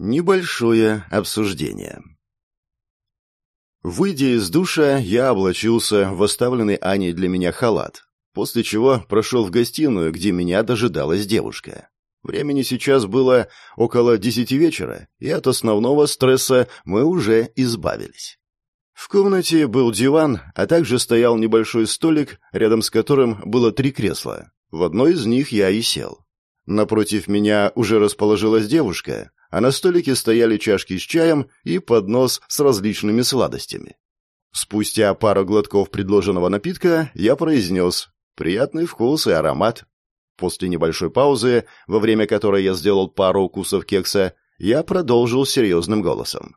Небольшое обсуждение. Выйдя из душа, я облачился в оставленный Аней для меня халат, после чего прошел в гостиную, где меня дожидалась девушка. Времени сейчас было около десяти вечера, и от основного стресса мы уже избавились. В комнате был диван, а также стоял небольшой столик, рядом с которым было три кресла. В одно из них я и сел. Напротив меня уже расположилась девушка, а на столике стояли чашки с чаем и поднос с различными сладостями. Спустя пару глотков предложенного напитка я произнес «приятный вкус и аромат». После небольшой паузы, во время которой я сделал пару укусов кекса, я продолжил серьезным голосом.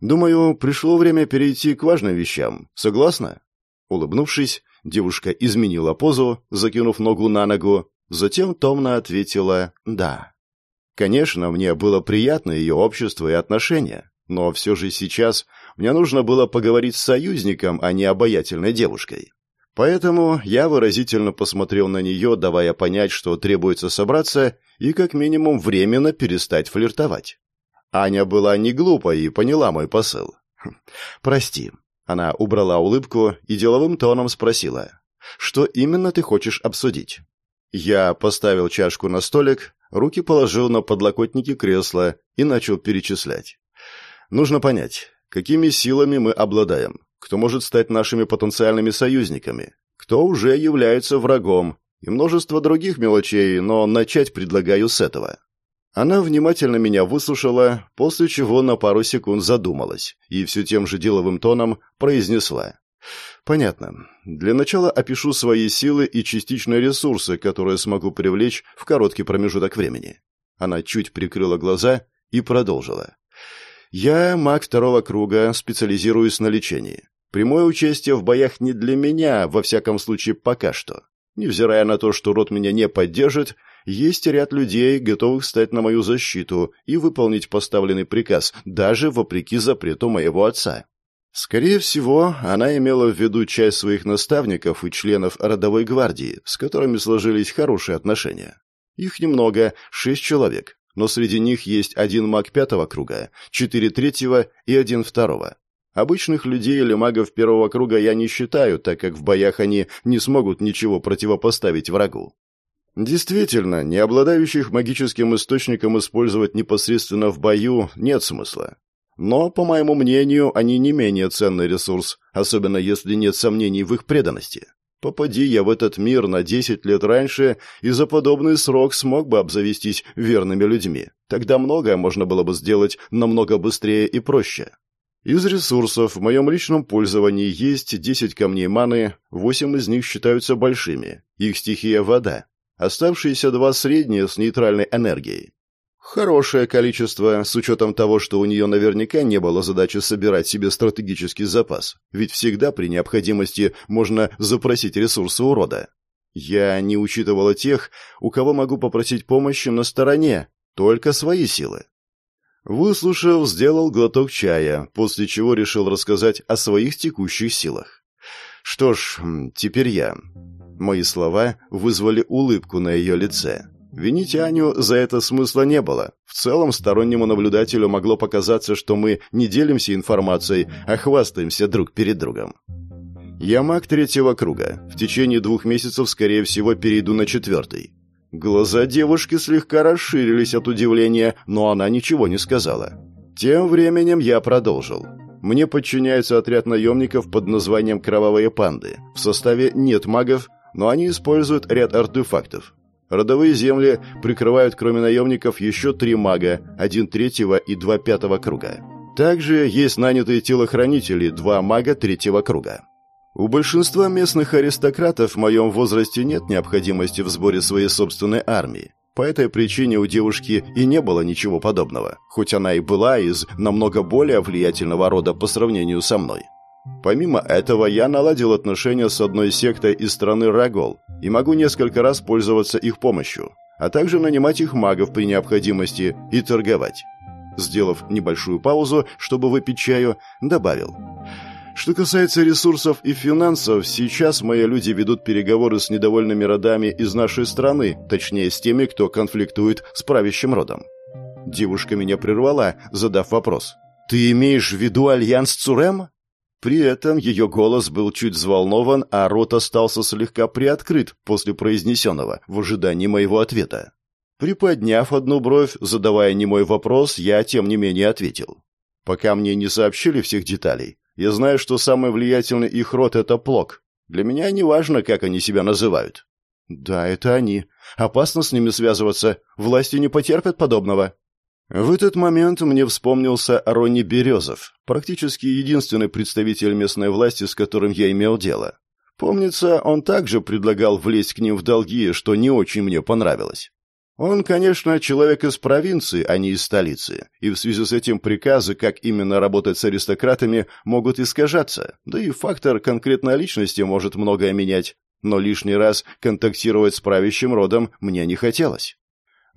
«Думаю, пришло время перейти к важным вещам. Согласна?» Улыбнувшись, девушка изменила позу, закинув ногу на ногу, затем томно ответила «да». Конечно, мне было приятно ее общество и отношения, но все же сейчас мне нужно было поговорить с союзником, а не обаятельной девушкой. Поэтому я выразительно посмотрел на нее, давая понять, что требуется собраться и как минимум временно перестать флиртовать. Аня была не глупой и поняла мой посыл. «Хм, «Прости». Она убрала улыбку и деловым тоном спросила. «Что именно ты хочешь обсудить?» Я поставил чашку на столик, руки положил на подлокотники кресла и начал перечислять. Нужно понять, какими силами мы обладаем, кто может стать нашими потенциальными союзниками, кто уже является врагом, и множество других мелочей, но начать предлагаю с этого. Она внимательно меня выслушала, после чего на пару секунд задумалась и все тем же деловым тоном произнесла. Понятно. Для начала опишу свои силы и частичные ресурсы, которые смогу привлечь в короткий промежуток времени. Она чуть прикрыла глаза и продолжила. Я маг второго круга, специализируюсь на лечении. Прямое участие в боях не для меня, во всяком случае, пока что. Невзирая на то, что род меня не поддержит, есть ряд людей, готовых стать на мою защиту и выполнить поставленный приказ, даже вопреки запрету моего отца. Скорее всего, она имела в виду часть своих наставников и членов родовой гвардии, с которыми сложились хорошие отношения. Их немного, шесть человек, но среди них есть один маг пятого круга, четыре третьего и один второго. Обычных людей или магов первого круга я не считаю, так как в боях они не смогут ничего противопоставить врагу. Действительно, не обладающих магическим источником использовать непосредственно в бою нет смысла. Но, по моему мнению, они не менее ценный ресурс, особенно если нет сомнений в их преданности. Попади я в этот мир на 10 лет раньше, и за подобный срок смог бы обзавестись верными людьми. Тогда многое можно было бы сделать намного быстрее и проще. Из ресурсов в моем личном пользовании есть 10 камней маны, 8 из них считаются большими. Их стихия – вода. Оставшиеся два средние с нейтральной энергией. Хорошее количество, с учетом того, что у нее наверняка не было задачи собирать себе стратегический запас, ведь всегда при необходимости можно запросить ресурсы у рода. Я не учитывала тех, у кого могу попросить помощи на стороне, только свои силы. Выслушав, сделал глоток чая, после чего решил рассказать о своих текущих силах. Что ж, теперь я. Мои слова вызвали улыбку на ее лице. Винить Аню за это смысла не было. В целом, стороннему наблюдателю могло показаться, что мы не делимся информацией, а хвастаемся друг перед другом. Я маг третьего круга. В течение двух месяцев, скорее всего, перейду на четвертый. Глаза девушки слегка расширились от удивления, но она ничего не сказала. Тем временем я продолжил. Мне подчиняется отряд наемников под названием «Кровавые панды». В составе нет магов, но они используют ряд артефактов. Родовые земли прикрывают, кроме наемников, еще три мага, один третьего и два пятого круга. Также есть нанятые телохранители, два мага третьего круга. У большинства местных аристократов в моем возрасте нет необходимости в сборе своей собственной армии. По этой причине у девушки и не было ничего подобного, хоть она и была из намного более влиятельного рода по сравнению со мной. Помимо этого, я наладил отношения с одной сектой из страны Рагол и могу несколько раз пользоваться их помощью, а также нанимать их магов при необходимости и торговать. Сделав небольшую паузу, чтобы выпить чаю, добавил. Что касается ресурсов и финансов, сейчас мои люди ведут переговоры с недовольными родами из нашей страны, точнее с теми, кто конфликтует с правящим родом. Девушка меня прервала, задав вопрос. «Ты имеешь в виду альянс Цурем?» При этом ее голос был чуть взволнован, а рот остался слегка приоткрыт после произнесенного в ожидании моего ответа. Приподняв одну бровь, задавая немой вопрос, я, тем не менее, ответил. Пока мне не сообщили всех деталей, я знаю, что самый влиятельный их род — это Плок. Для меня не важно, как они себя называют. Да, это они. Опасно с ними связываться. Власти не потерпят подобного. В этот момент мне вспомнился Ронни Березов, практически единственный представитель местной власти, с которым я имел дело. Помнится, он также предлагал влезть к ним в долги, что не очень мне понравилось. Он, конечно, человек из провинции, а не из столицы, и в связи с этим приказы, как именно работать с аристократами, могут искажаться, да и фактор конкретной личности может многое менять, но лишний раз контактировать с правящим родом мне не хотелось.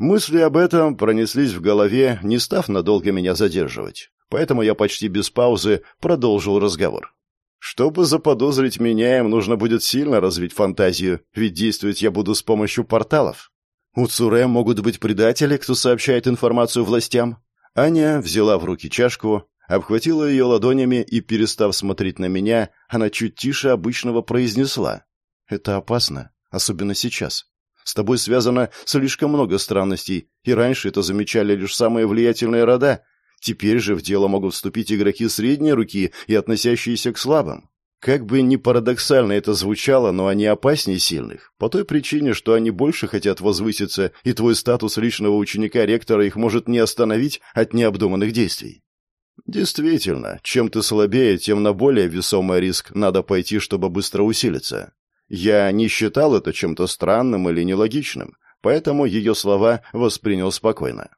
Мысли об этом пронеслись в голове, не став надолго меня задерживать. Поэтому я почти без паузы продолжил разговор. Чтобы заподозрить меня, им нужно будет сильно развить фантазию, ведь действовать я буду с помощью порталов. У Цуре могут быть предатели, кто сообщает информацию властям. Аня взяла в руки чашку, обхватила ее ладонями и, перестав смотреть на меня, она чуть тише обычного произнесла. «Это опасно, особенно сейчас. С тобой связано слишком много странностей, и раньше это замечали лишь самые влиятельные рода. Теперь же в дело могут вступить игроки средней руки и относящиеся к слабым. Как бы ни парадоксально это звучало, но они опаснее сильных, по той причине, что они больше хотят возвыситься, и твой статус личного ученика ректора их может не остановить от необдуманных действий. Действительно, чем ты слабее, тем на более весомый риск надо пойти, чтобы быстро усилиться. Я не считал это чем-то странным или нелогичным, поэтому ее слова воспринял спокойно.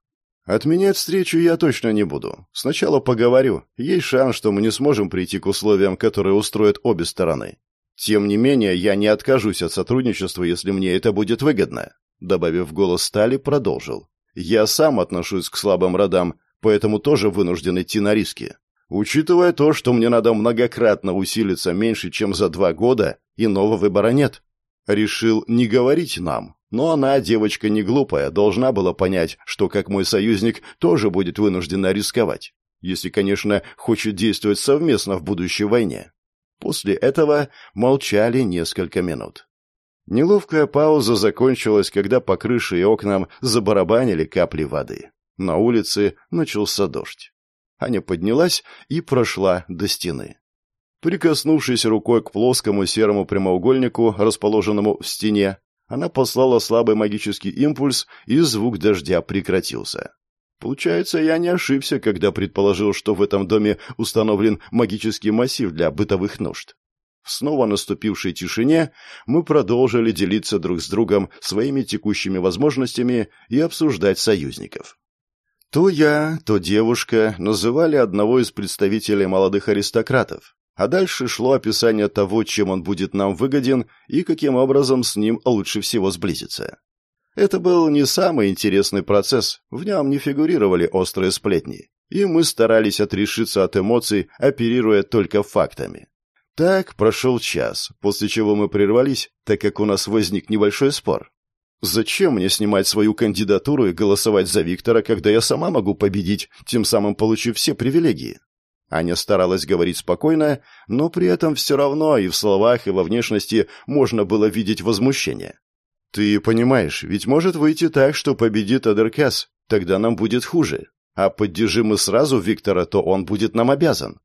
Отменять встречу я точно не буду. Сначала поговорю. Есть шанс, что мы не сможем прийти к условиям, которые устроят обе стороны. Тем не менее, я не откажусь от сотрудничества, если мне это будет выгодно. Добавив голос Стали, продолжил. Я сам отношусь к слабым родам, поэтому тоже вынужден идти на риски. Учитывая то, что мне надо многократно усилиться меньше, чем за два года, иного выбора нет. Решил не говорить нам, но она, девочка не глупая, должна была понять, что как мой союзник тоже будет вынуждена рисковать, если, конечно, хочет действовать совместно в будущей войне. После этого молчали несколько минут. Неловкая пауза закончилась, когда по крыше и окнам забарабанили капли воды. На улице начался дождь. Аня поднялась и прошла до стены. Прикоснувшись рукой к плоскому серому прямоугольнику, расположенному в стене, она послала слабый магический импульс, и звук дождя прекратился. Получается, я не ошибся, когда предположил, что в этом доме установлен магический массив для бытовых нужд. В снова наступившей тишине мы продолжили делиться друг с другом своими текущими возможностями и обсуждать союзников. То я, то девушка называли одного из представителей молодых аристократов, а дальше шло описание того, чем он будет нам выгоден и каким образом с ним лучше всего сблизиться. Это был не самый интересный процесс, в нем не фигурировали острые сплетни, и мы старались отрешиться от эмоций, оперируя только фактами. Так прошел час, после чего мы прервались, так как у нас возник небольшой спор. Зачем мне снимать свою кандидатуру и голосовать за Виктора, когда я сама могу победить, тем самым получив все привилегии? Аня старалась говорить спокойно, но при этом все равно и в словах, и во внешности можно было видеть возмущение. «Ты понимаешь, ведь может выйти так, что победит Адеркас, тогда нам будет хуже. А поддержим мы сразу Виктора, то он будет нам обязан».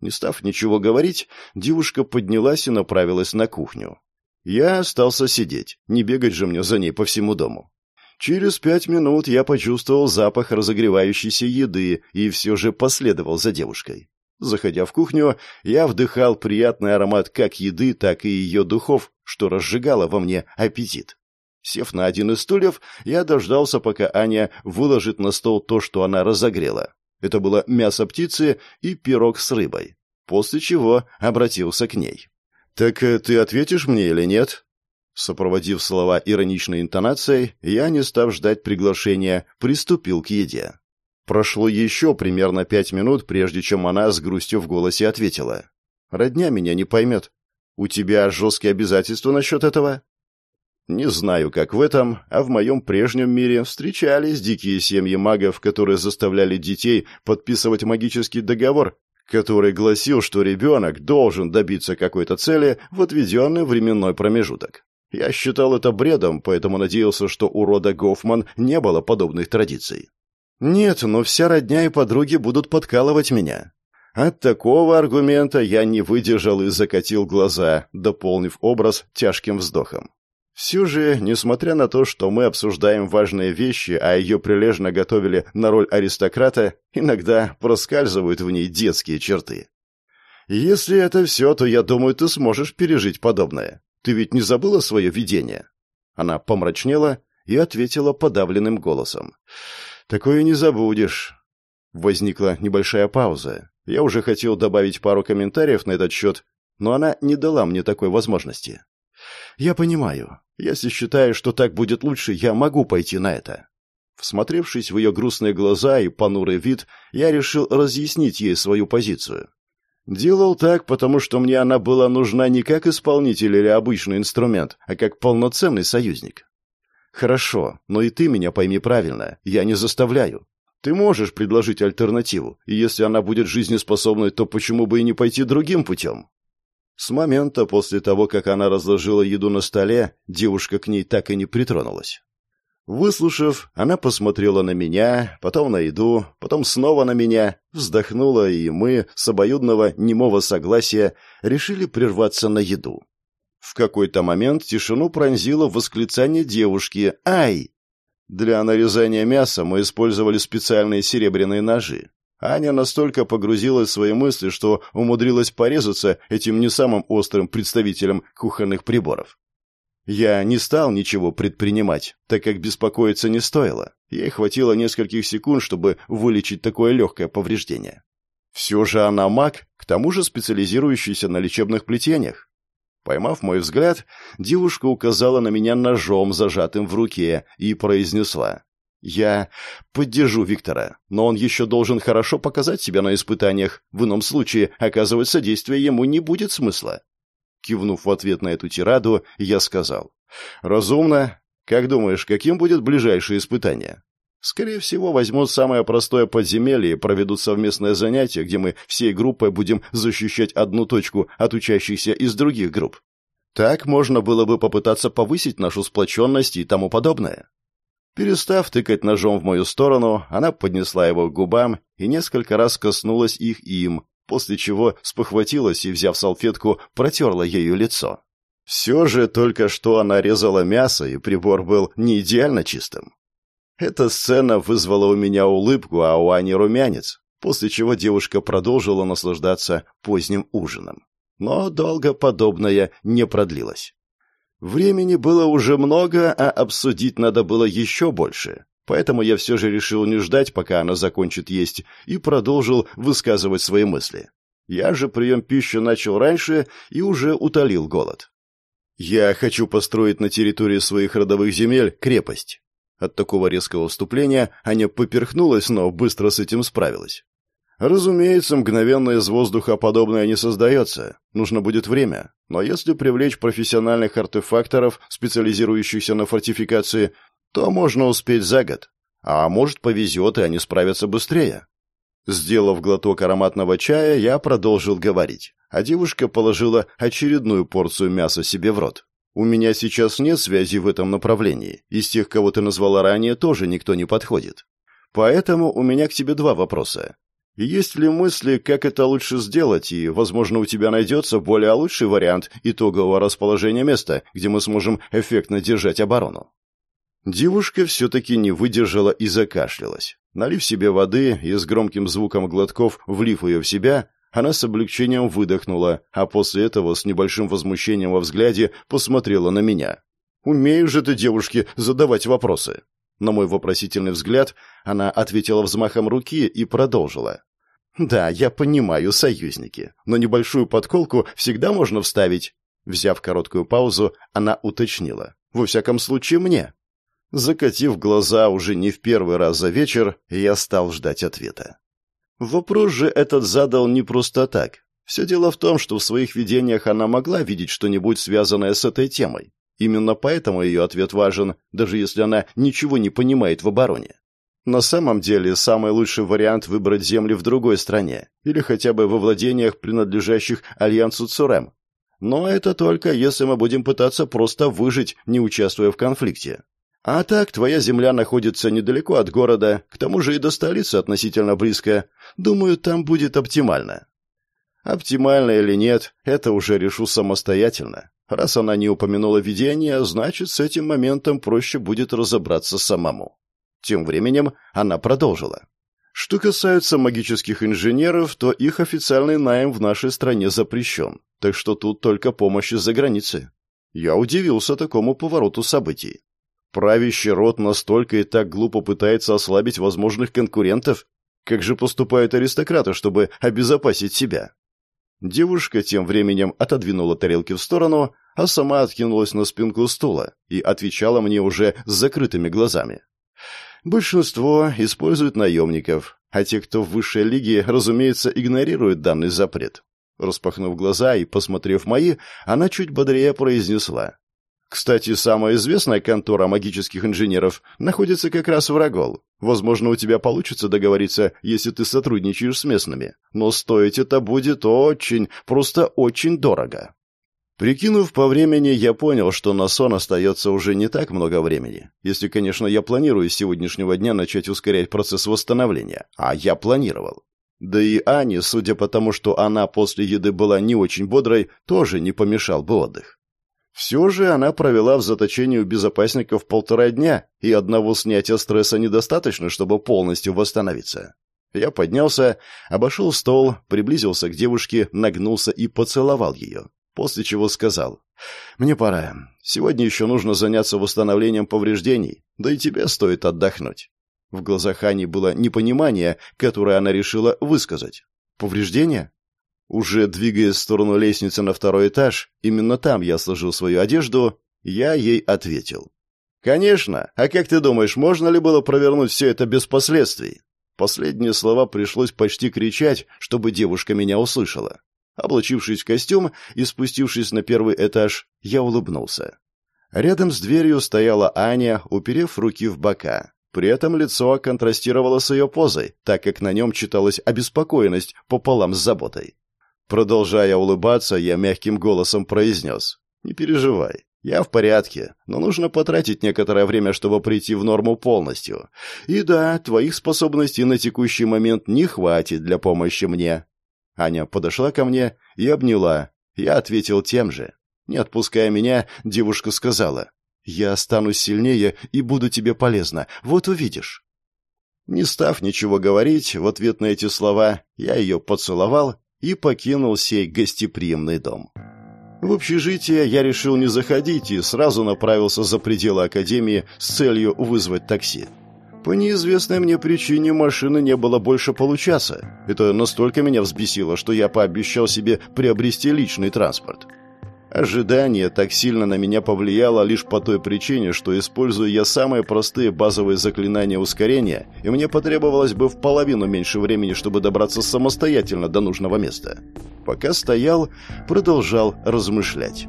Не став ничего говорить, девушка поднялась и направилась на кухню. Я остался сидеть, не бегать же мне за ней по всему дому. Через пять минут я почувствовал запах разогревающейся еды и все же последовал за девушкой. Заходя в кухню, я вдыхал приятный аромат как еды, так и ее духов, что разжигало во мне аппетит. Сев на один из стульев, я дождался, пока Аня выложит на стол то, что она разогрела. Это было мясо птицы и пирог с рыбой. После чего обратился к ней. «Так э, ты ответишь мне или нет?» Сопроводив слова ироничной интонацией, я, не став ждать приглашения, приступил к еде. Прошло еще примерно пять минут, прежде чем она с грустью в голосе ответила. «Родня меня не поймет. У тебя жесткие обязательства насчет этого?» Не знаю, как в этом, а в моем прежнем мире встречались дикие семьи магов, которые заставляли детей подписывать магический договор, который гласил, что ребенок должен добиться какой-то цели в отведенный временной промежуток. Я считал это бредом, поэтому надеялся, что у рода Гофман не было подобных традиций. Нет, но вся родня и подруги будут подкалывать меня. От такого аргумента я не выдержал и закатил глаза, дополнив образ тяжким вздохом. Все же, несмотря на то, что мы обсуждаем важные вещи, а ее прилежно готовили на роль аристократа, иногда проскальзывают в ней детские черты. Если это все, то я думаю, ты сможешь пережить подобное. Ты ведь не забыла свое видение?» Она помрачнела и ответила подавленным голосом. «Такое не забудешь». Возникла небольшая пауза. Я уже хотел добавить пару комментариев на этот счет, но она не дала мне такой возможности. «Я понимаю. Если считаешь, что так будет лучше, я могу пойти на это». Всмотревшись в ее грустные глаза и понурый вид, я решил разъяснить ей свою позицию. Делал так, потому что мне она была нужна не как исполнитель или обычный инструмент, а как полноценный союзник. Хорошо, но и ты меня пойми правильно, я не заставляю. Ты можешь предложить альтернативу, и если она будет жизнеспособной, то почему бы и не пойти другим путем? С момента после того, как она разложила еду на столе, девушка к ней так и не притронулась. Выслушав, она посмотрела на меня, потом на еду, потом снова на меня, вздохнула, и мы, с обоюдного немого согласия, решили прерваться на еду. В какой-то момент тишину пронзило восклицание девушки «Ай!». Для нарезания мяса мы использовали специальные серебряные ножи. Аня настолько погрузилась в свои мысли, что умудрилась порезаться этим не самым острым представителем кухонных приборов. Я не стал ничего предпринимать, так как беспокоиться не стоило. Ей хватило нескольких секунд, чтобы вылечить такое легкое повреждение. Все же она маг, к тому же специализирующийся на лечебных плетениях. Поймав мой взгляд, девушка указала на меня ножом, зажатым в руке, и произнесла. Я поддержу Виктора, но он еще должен хорошо показать себя на испытаниях. В ином случае оказывать содействие ему не будет смысла. Кивнув в ответ на эту тираду, я сказал. «Разумно. Как думаешь, каким будет ближайшее испытание?» «Скорее всего, возьмут самое простое подземелье и проведут совместное занятие, где мы всей группой будем защищать одну точку от учащихся из других групп. Так можно было бы попытаться повысить нашу сплоченность и тому подобное. Перестав тыкать ножом в мою сторону, она поднесла его к губам и несколько раз коснулась их им, после чего спохватилась и, взяв салфетку, протерла ею лицо. Все же только что она резала мясо, и прибор был не идеально чистым. Эта сцена вызвала у меня улыбку, а у Ани румянец, после чего девушка продолжила наслаждаться поздним ужином. Но долго подобное не продлилось. Времени было уже много, а обсудить надо было еще больше. Поэтому я все же решил не ждать, пока она закончит есть, и продолжил высказывать свои мысли. Я же прием пищи начал раньше и уже утолил голод. Я хочу построить на территории своих родовых земель крепость. От такого резкого вступления Аня поперхнулась, но быстро с этим справилась. Разумеется, мгновенно из воздуха подобное не создается. Нужно будет время. Но если привлечь профессиональных артефакторов, специализирующихся на фортификации, то можно успеть за год. А может, повезет, и они справятся быстрее. Сделав глоток ароматного чая, я продолжил говорить, а девушка положила очередную порцию мяса себе в рот. У меня сейчас нет связи в этом направлении. Из тех, кого ты назвала ранее, тоже никто не подходит. Поэтому у меня к тебе два вопроса. Есть ли мысли, как это лучше сделать, и, возможно, у тебя найдется более лучший вариант итогового расположения места, где мы сможем эффектно держать оборону?» Девушка все-таки не выдержала и закашлялась. Налив себе воды и с громким звуком глотков влив ее в себя, она с облегчением выдохнула, а после этого с небольшим возмущением во взгляде посмотрела на меня. «Умеешь же ты, девушке, задавать вопросы!» На мой вопросительный взгляд она ответила взмахом руки и продолжила. «Да, я понимаю, союзники, но небольшую подколку всегда можно вставить». Взяв короткую паузу, она уточнила. «Во всяком случае, мне». Закатив глаза уже не в первый раз за вечер, я стал ждать ответа. Вопрос же этот задал не просто так. Все дело в том, что в своих видениях она могла видеть что-нибудь связанное с этой темой. Именно поэтому ее ответ важен, даже если она ничего не понимает в обороне. На самом деле, самый лучший вариант выбрать земли в другой стране, или хотя бы во владениях, принадлежащих Альянсу Цурем. Но это только если мы будем пытаться просто выжить, не участвуя в конфликте. А так, твоя земля находится недалеко от города, к тому же и до столицы относительно близко. Думаю, там будет оптимально. Оптимально или нет, это уже решу самостоятельно. Раз она не упомянула видение, значит, с этим моментом проще будет разобраться самому. Тем временем она продолжила. Что касается магических инженеров, то их официальный найм в нашей стране запрещен, так что тут только помощь из-за границы. Я удивился такому повороту событий. Правящий род настолько и так глупо пытается ослабить возможных конкурентов. Как же поступают аристократы, чтобы обезопасить себя? Девушка тем временем отодвинула тарелки в сторону, а сама откинулась на спинку стула и отвечала мне уже с закрытыми глазами. Большинство используют наемников, а те, кто в высшей лиге, разумеется, игнорируют данный запрет. Распахнув глаза и посмотрев мои, она чуть бодрее произнесла. Кстати, самая известная контора магических инженеров находится как раз в Рогол. Возможно, у тебя получится договориться, если ты сотрудничаешь с местными. Но стоить это будет очень, просто очень дорого. Прикинув по времени, я понял, что на сон остается уже не так много времени. Если, конечно, я планирую с сегодняшнего дня начать ускорять процесс восстановления. А я планировал. Да и Ане, судя по тому, что она после еды была не очень бодрой, тоже не помешал бы отдых. Все же она провела в заточении у безопасников полтора дня, и одного снятия стресса недостаточно, чтобы полностью восстановиться. Я поднялся, обошел стол, приблизился к девушке, нагнулся и поцеловал ее, после чего сказал, «Мне пора. Сегодня еще нужно заняться восстановлением повреждений, да и тебе стоит отдохнуть». В глазах Ани было непонимание, которое она решила высказать. «Повреждения? Уже двигаясь в сторону лестницы на второй этаж, именно там я сложил свою одежду, я ей ответил. «Конечно. А как ты думаешь, можно ли было провернуть все это без последствий?» Последние слова пришлось почти кричать, чтобы девушка меня услышала. Облачившись в костюм и спустившись на первый этаж, я улыбнулся. Рядом с дверью стояла Аня, уперев руки в бока. При этом лицо контрастировало с ее позой, так как на нем читалась обеспокоенность пополам с заботой. Продолжая улыбаться, я мягким голосом произнес. «Не переживай, я в порядке, но нужно потратить некоторое время, чтобы прийти в норму полностью. И да, твоих способностей на текущий момент не хватит для помощи мне». Аня подошла ко мне и обняла. Я ответил тем же. Не отпуская меня, девушка сказала. «Я останусь сильнее и буду тебе полезна. Вот увидишь». Не став ничего говорить, в ответ на эти слова я ее поцеловал и покинул сей гостеприимный дом. В общежитие я решил не заходить и сразу направился за пределы академии с целью вызвать такси. По неизвестной мне причине машины не было больше получаса. Это настолько меня взбесило, что я пообещал себе приобрести личный транспорт. Ожидание так сильно на меня повлияло лишь по той причине, что использую я самые простые базовые заклинания ускорения, и мне потребовалось бы в половину меньше времени, чтобы добраться самостоятельно до нужного места. Пока стоял, продолжал размышлять.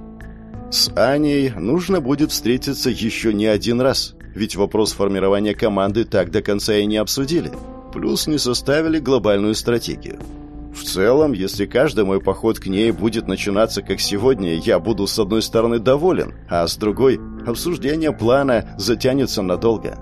С Аней нужно будет встретиться еще не один раз, ведь вопрос формирования команды так до конца и не обсудили. Плюс не составили глобальную стратегию. В целом, если каждый мой поход к ней будет начинаться как сегодня, я буду с одной стороны доволен, а с другой обсуждение плана затянется надолго.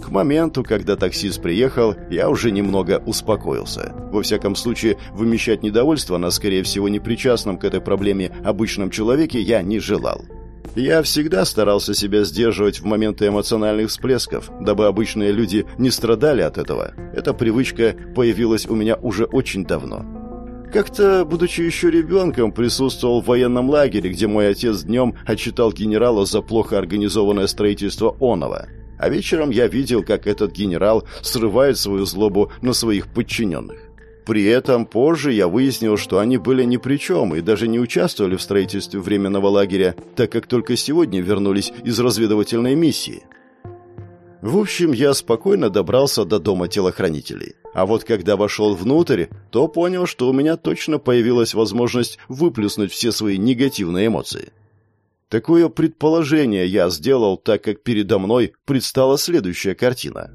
К моменту, когда таксист приехал, я уже немного успокоился. Во всяком случае, вымещать недовольство на, скорее всего, непричастном к этой проблеме обычном человеке я не желал. Я всегда старался себя сдерживать в моменты эмоциональных всплесков, дабы обычные люди не страдали от этого. Эта привычка появилась у меня уже очень давно. Как-то, будучи еще ребенком, присутствовал в военном лагере, где мой отец днем отчитал генерала за плохо организованное строительство Онова. А вечером я видел, как этот генерал срывает свою злобу на своих подчиненных. При этом позже я выяснил, что они были ни при чем и даже не участвовали в строительстве временного лагеря, так как только сегодня вернулись из разведывательной миссии. В общем, я спокойно добрался до дома телохранителей. А вот когда вошел внутрь, то понял, что у меня точно появилась возможность выплеснуть все свои негативные эмоции. Такое предположение я сделал, так как передо мной предстала следующая картина.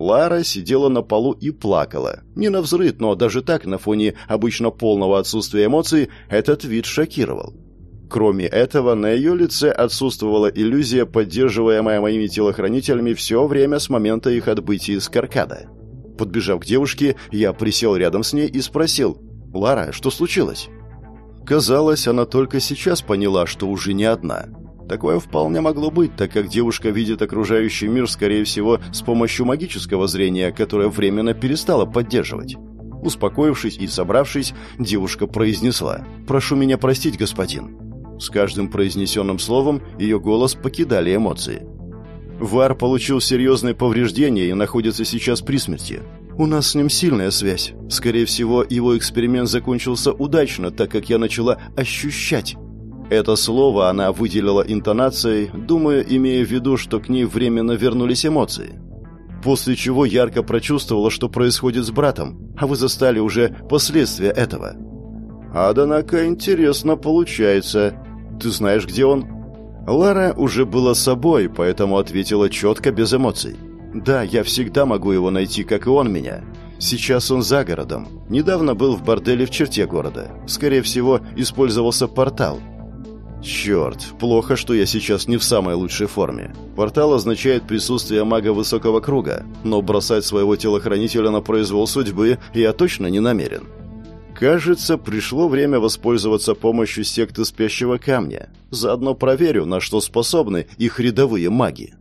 Лара сидела на полу и плакала. Не на взрыв, но даже так, на фоне обычно полного отсутствия эмоций, этот вид шокировал. Кроме этого, на ее лице отсутствовала иллюзия, поддерживаемая моими телохранителями все время с момента их отбытия из Каркада. Подбежав к девушке, я присел рядом с ней и спросил, «Лара, что случилось?» Казалось, она только сейчас поняла, что уже не одна. Такое вполне могло быть, так как девушка видит окружающий мир, скорее всего, с помощью магического зрения, которое временно перестала поддерживать. Успокоившись и собравшись, девушка произнесла «Прошу меня простить, господин». С каждым произнесенным словом ее голос покидали эмоции. Вар получил серьезные повреждения и находится сейчас при смерти. У нас с ним сильная связь. Скорее всего, его эксперимент закончился удачно, так как я начала ощущать это слово она выделила интонацией, думая, имея в виду, что к ней временно вернулись эмоции. После чего ярко прочувствовала, что происходит с братом, а вы застали уже последствия этого. «Однако интересно получается. Ты знаешь, где он?» Лара уже была собой, поэтому ответила четко, без эмоций. «Да, я всегда могу его найти, как и он меня. Сейчас он за городом. Недавно был в борделе в черте города. Скорее всего, использовался портал. Черт, плохо, что я сейчас не в самой лучшей форме. Портал означает присутствие мага высокого круга, но бросать своего телохранителя на произвол судьбы я точно не намерен. Кажется, пришло время воспользоваться помощью секты спящего камня. Заодно проверю, на что способны их рядовые маги.